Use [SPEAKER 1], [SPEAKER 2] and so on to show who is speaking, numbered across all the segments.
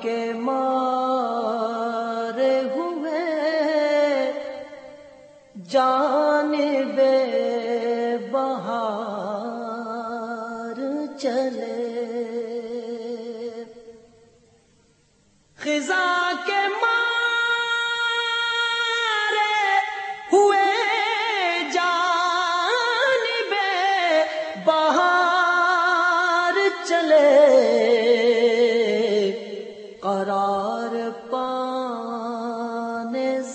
[SPEAKER 1] کے مارے ہوئے۔ جان بے بہار چلے۔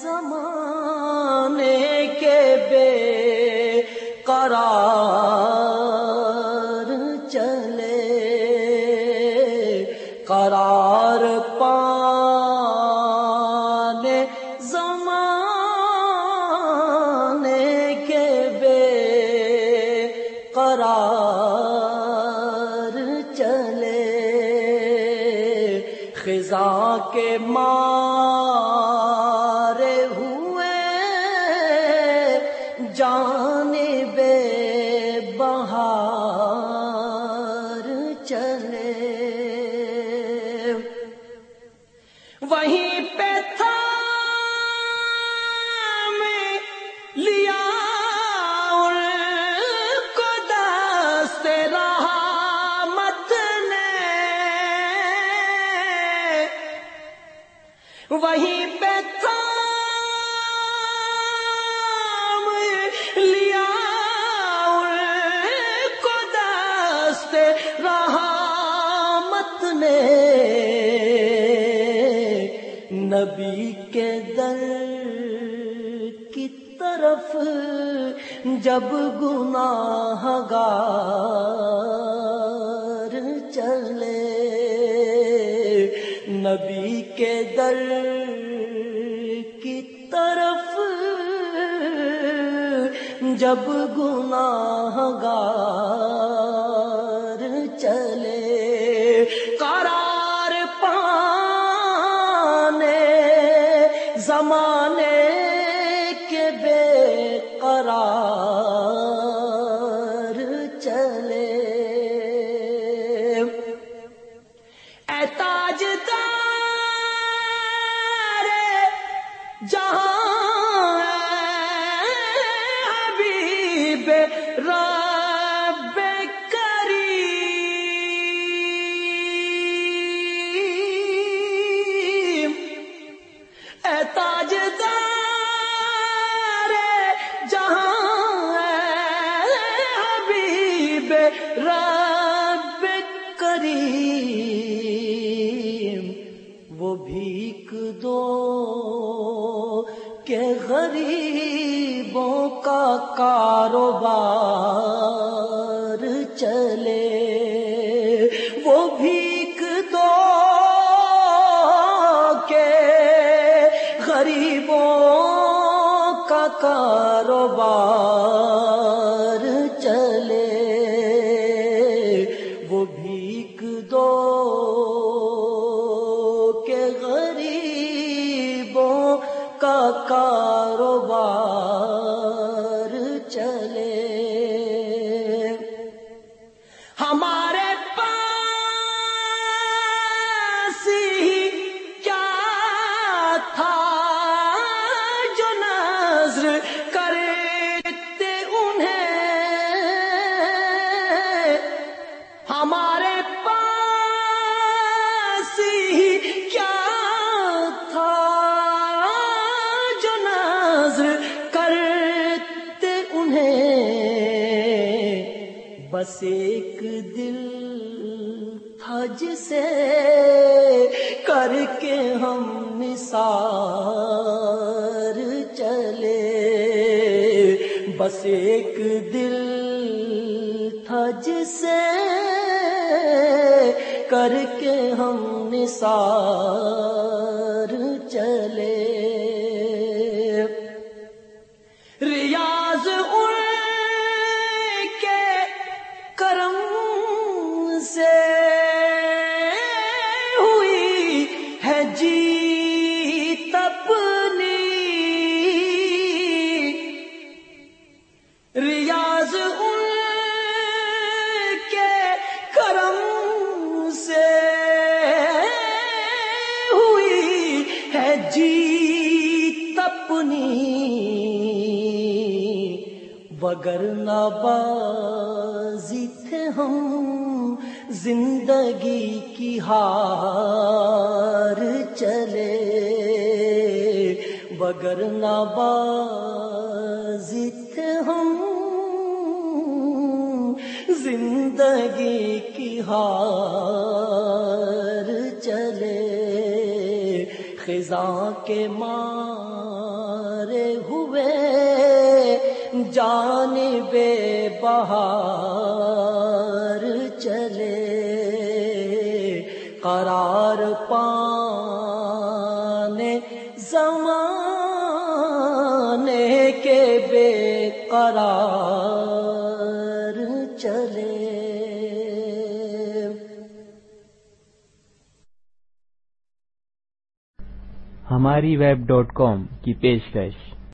[SPEAKER 1] زمان خزاں کے مارے ہوں۔ وہیں پہ لیا ان کو دست رحمت نے نبی کے در کی طرف جب گناہ جب گناہ گار چلے قرار پانے زمانے کے بے قرار چلے۔ اے تاجدار کہ غریبوں کا کاروبار چلے وہ بھیک دو کہ غریبوں کا کاروبار بس ایک دل تھا جسے کر کے ہم نثار چلے۔ بس ایک دل تھا جسے کر کے ہم نثار بگر نبازی تھے ہم، زندگی کی ہار چلے۔ بگر نبازی تھے ہم، زندگی کی ہار چلے۔ خزاں کے مارے ہوئے۔ جان بے بہار چلے، قرار پانے زمانے کے بے قرار چلے۔
[SPEAKER 2] ہماری ویب ڈاٹ کام کی پیشکش۔